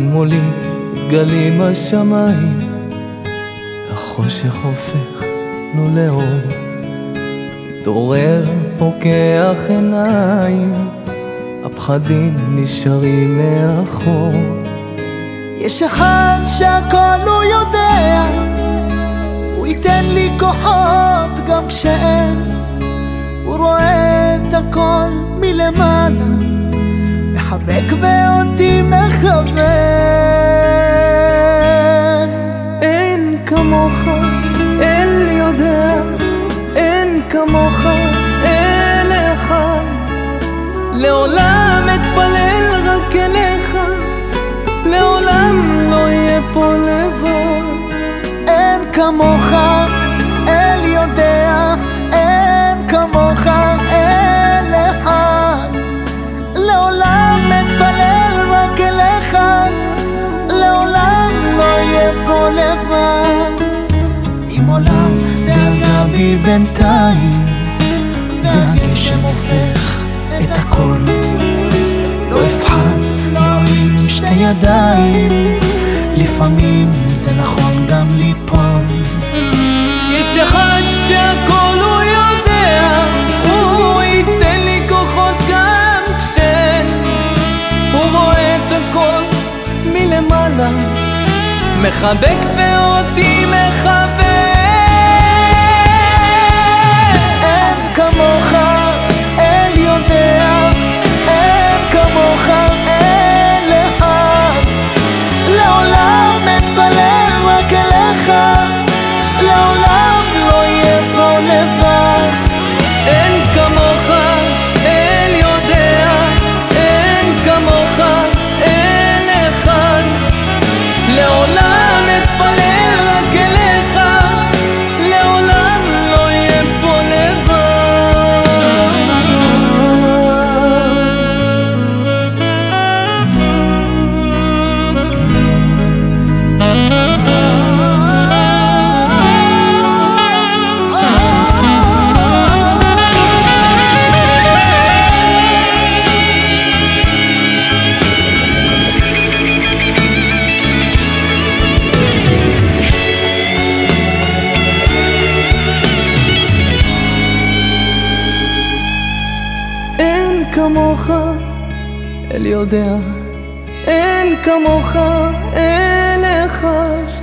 מולי מתגלים השמיים, החושך הופך לו לאור. מתעורר, פוקח עיניים, הפחדים נשארים מאחור. יש אחד שהכל הוא יודע, הוא ייתן לי כוחות גם כשאין. הוא רואה לעולם אתפלל רק אליך, לעולם לא אהיה פה לבד. אין כמוך, אל יודע, אין כמוך, אל אחד. לעולם אתפלל רק אליך, לעולם לא אהיה פה לבד. אם עולם דאגה בי בינתיים, והגשם הופך את הכל, לא אפחד, לא עם שתי ידיים, לפעמים זה נכון גם ליפול. יש אחד שהכל הוא יודע, הוא ייתן לי כוחות גם כשאין. הוא רואה את הכל מלמעלה, מחבק ואותי מכוון. כמוך, אל יודע, אין כמוך, אל אחד. לעולם